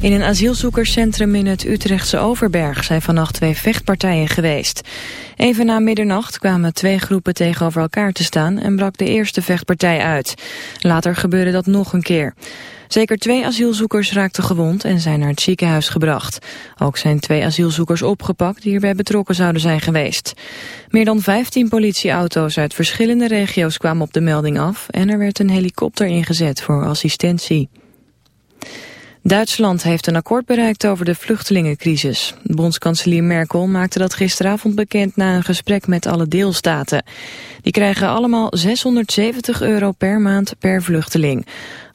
In een asielzoekerscentrum in het Utrechtse Overberg zijn vannacht twee vechtpartijen geweest. Even na middernacht kwamen twee groepen tegenover elkaar te staan en brak de eerste vechtpartij uit. Later gebeurde dat nog een keer. Zeker twee asielzoekers raakten gewond en zijn naar het ziekenhuis gebracht. Ook zijn twee asielzoekers opgepakt die erbij betrokken zouden zijn geweest. Meer dan 15 politieauto's uit verschillende regio's kwamen op de melding af... en er werd een helikopter ingezet voor assistentie. Duitsland heeft een akkoord bereikt over de vluchtelingencrisis. Bondskanselier Merkel maakte dat gisteravond bekend na een gesprek met alle deelstaten. Die krijgen allemaal 670 euro per maand per vluchteling.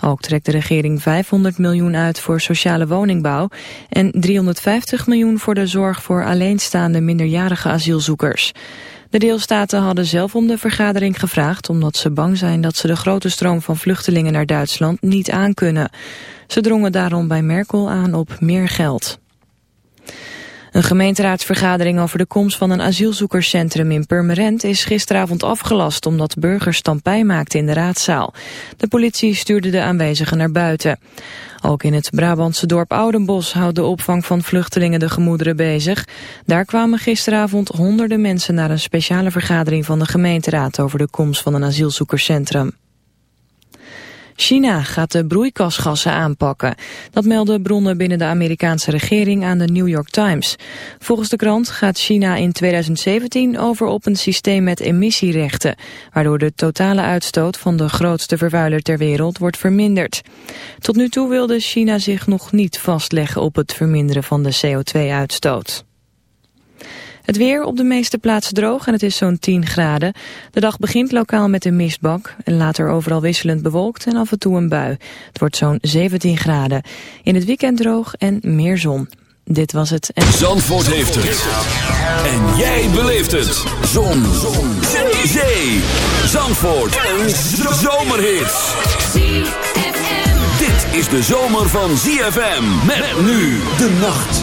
Ook trekt de regering 500 miljoen uit voor sociale woningbouw... en 350 miljoen voor de zorg voor alleenstaande minderjarige asielzoekers. De deelstaten hadden zelf om de vergadering gevraagd... omdat ze bang zijn dat ze de grote stroom van vluchtelingen naar Duitsland niet aankunnen. Ze drongen daarom bij Merkel aan op meer geld. Een gemeenteraadsvergadering over de komst van een asielzoekerscentrum in Purmerend is gisteravond afgelast omdat burgers stampij maakten in de raadzaal. De politie stuurde de aanwezigen naar buiten. Ook in het Brabantse dorp Oudenbos houdt de opvang van vluchtelingen de gemoederen bezig. Daar kwamen gisteravond honderden mensen naar een speciale vergadering van de gemeenteraad over de komst van een asielzoekerscentrum. China gaat de broeikasgassen aanpakken. Dat melden bronnen binnen de Amerikaanse regering aan de New York Times. Volgens de krant gaat China in 2017 over op een systeem met emissierechten, waardoor de totale uitstoot van de grootste vervuiler ter wereld wordt verminderd. Tot nu toe wilde China zich nog niet vastleggen op het verminderen van de CO2-uitstoot. Het weer op de meeste plaatsen droog en het is zo'n 10 graden. De dag begint lokaal met een mistbak en later overal wisselend bewolkt en af en toe een bui. Het wordt zo'n 17 graden. In het weekend droog en meer zon. Dit was het. En... Zandvoort heeft het. En jij beleeft het. Zon. zon. Zee. Zee. Zandvoort. Een zomerhit. Dit is de zomer van ZFM. Met nu de nacht.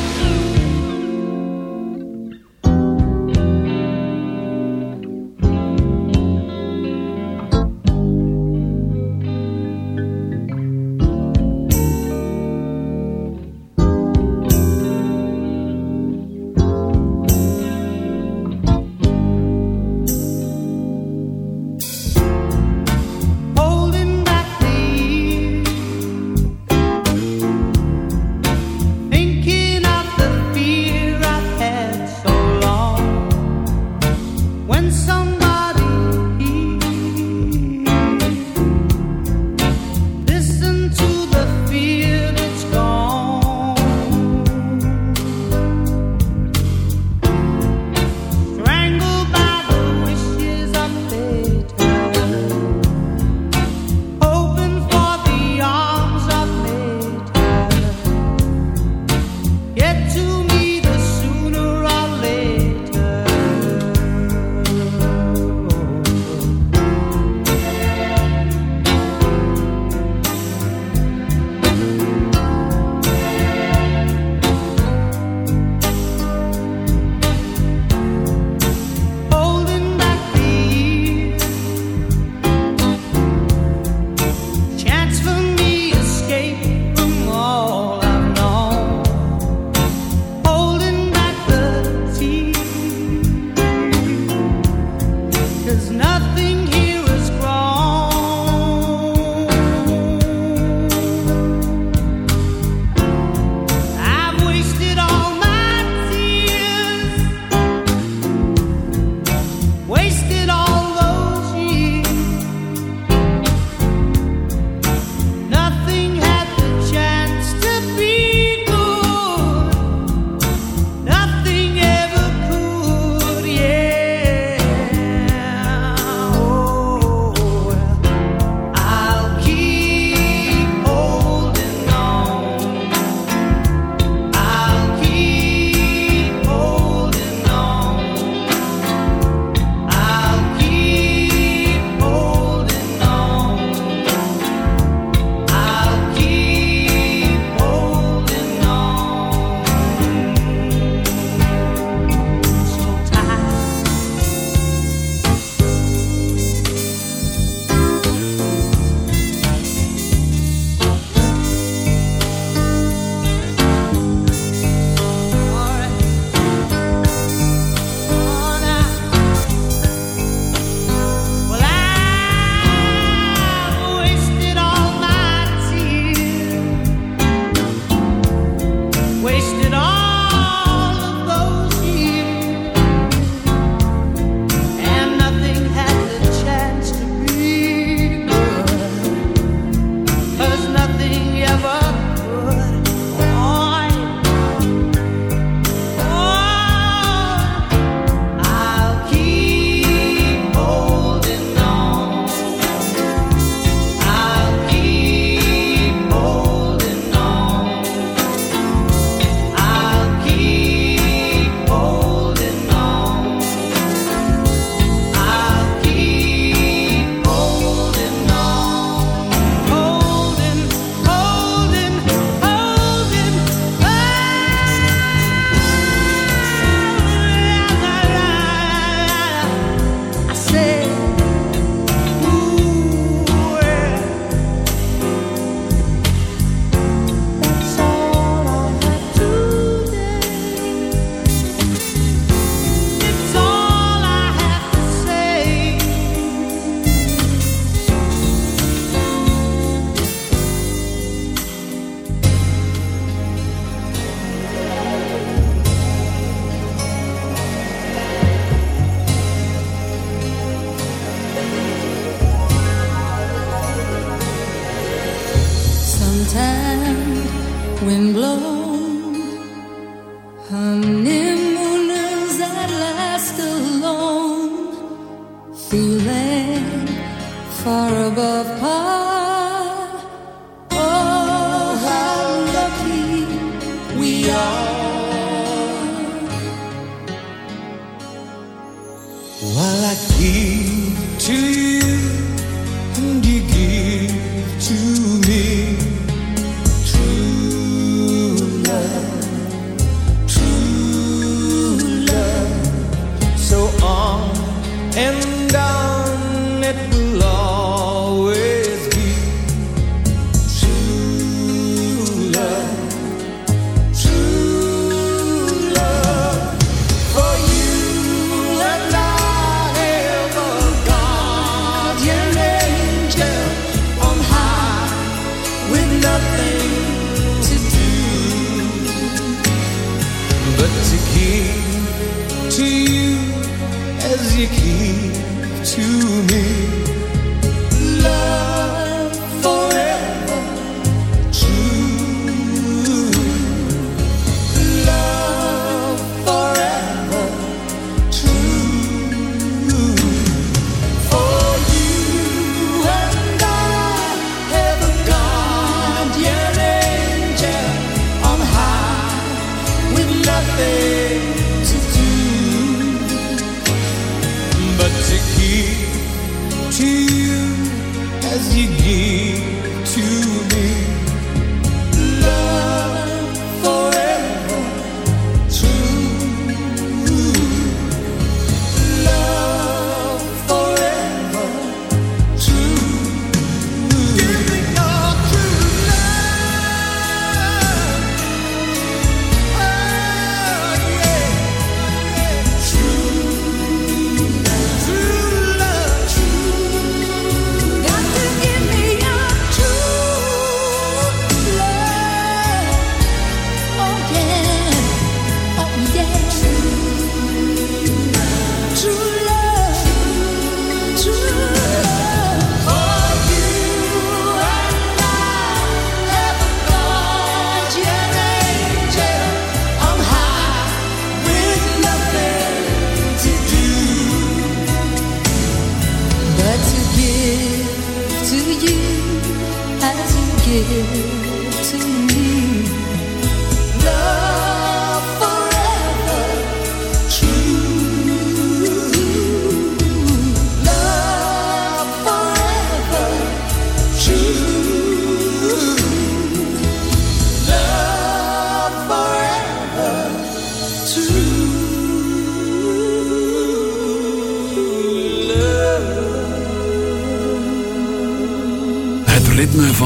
you.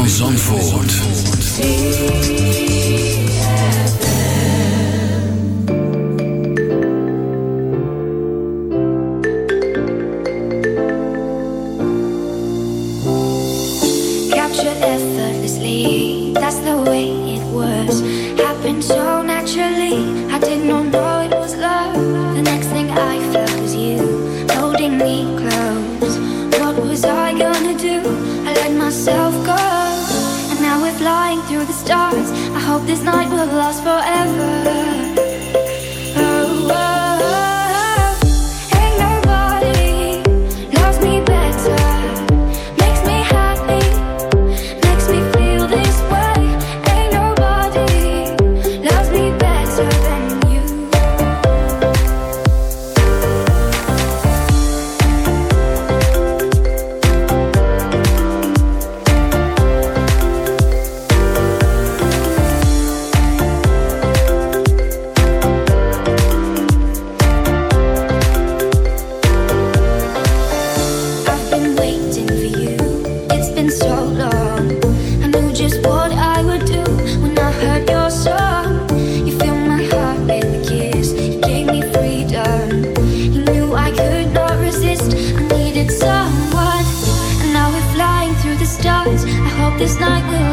van Zandvoort. this night will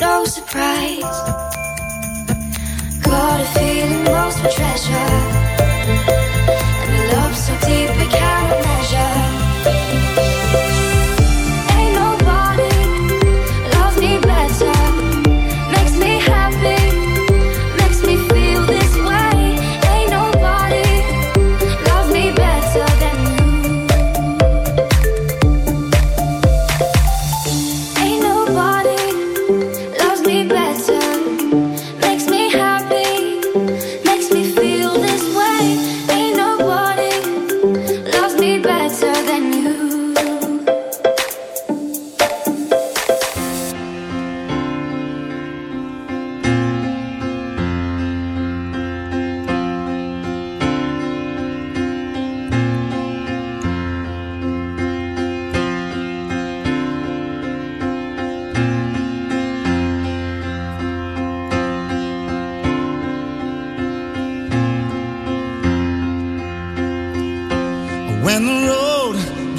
no surprise. Got a feeling most for treasure.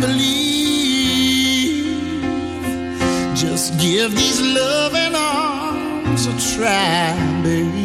believe. Just give these loving arms a try, baby.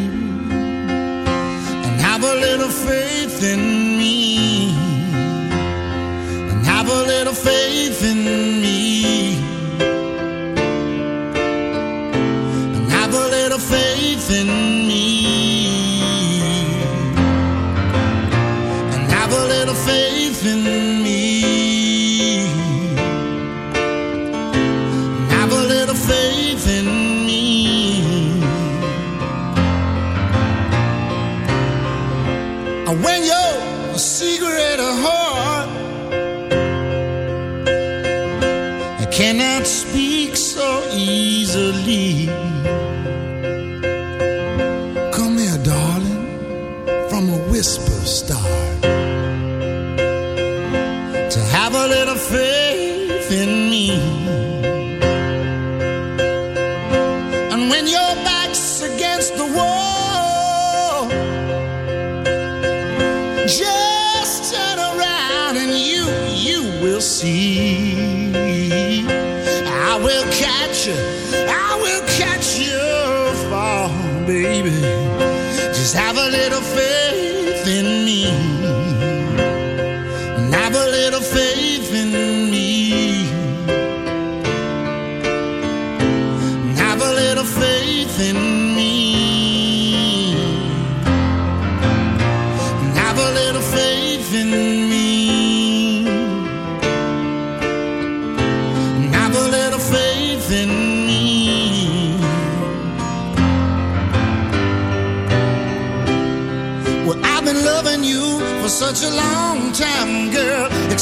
star. To have a little faith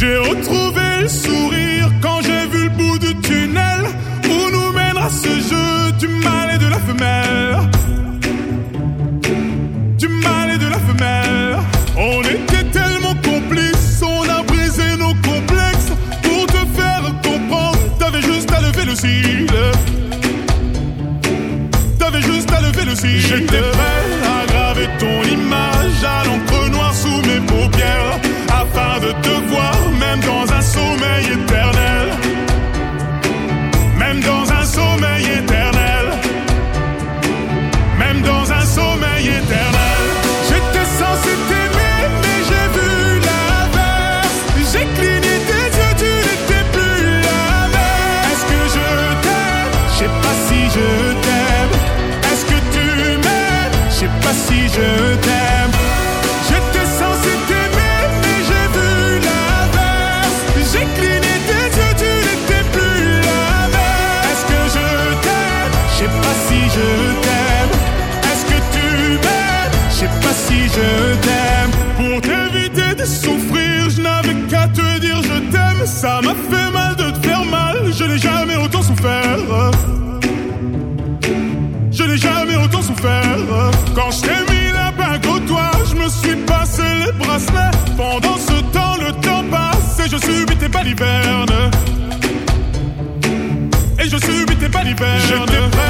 J'ai retrouvé le sourire. subis tes balivernes. Et je subis tes balivernes.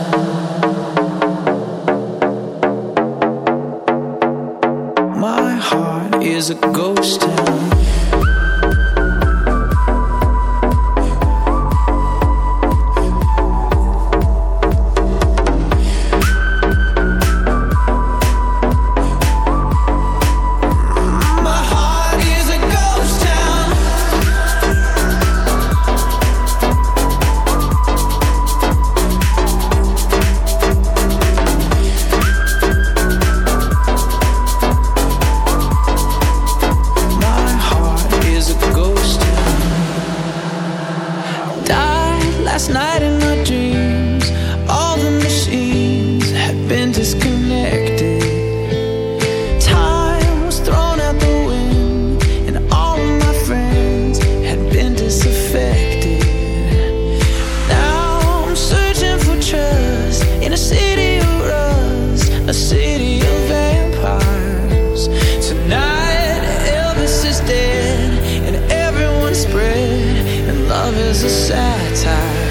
is a satire.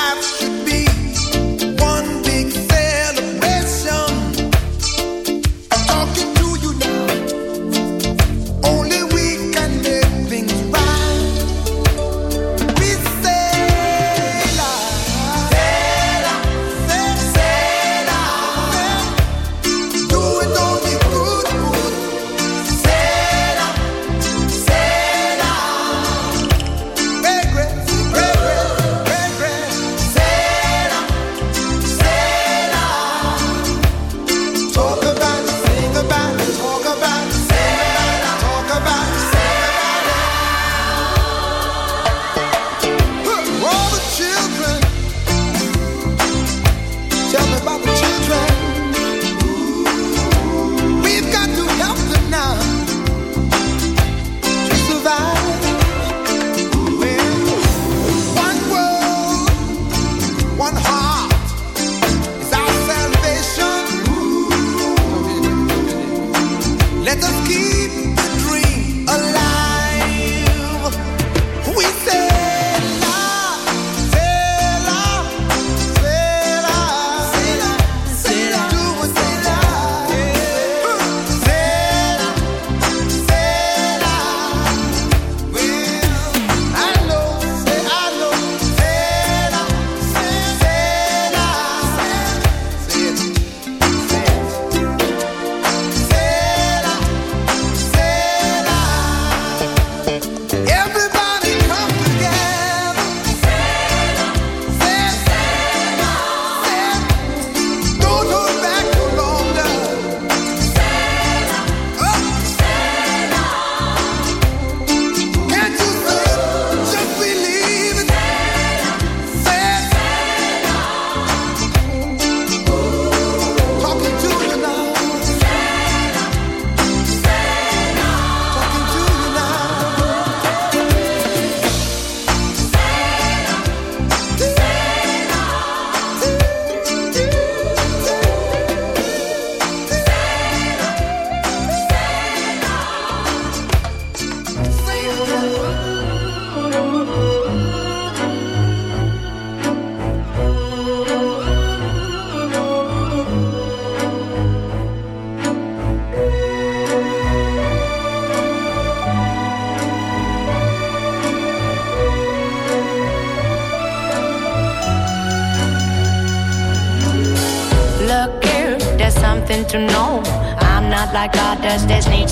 life.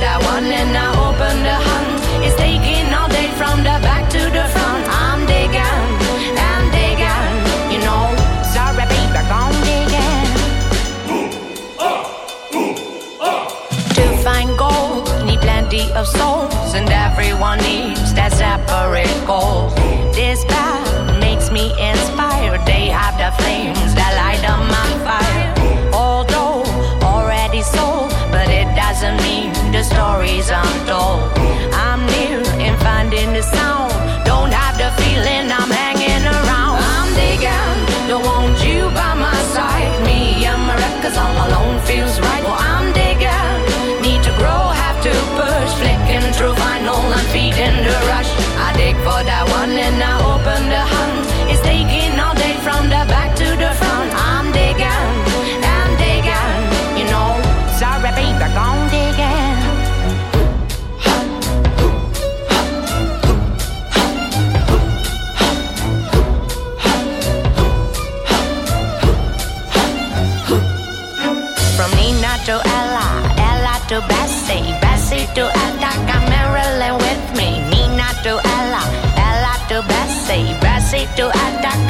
the one and I open the hunt. It's taking all day from the back to the front. I'm digging, I'm digging, you know. Sorry, baby, I'm digging. Ooh, uh, ooh, uh. To find gold, need plenty of souls, and everyone needs that separate goal. This path Burrito and tango.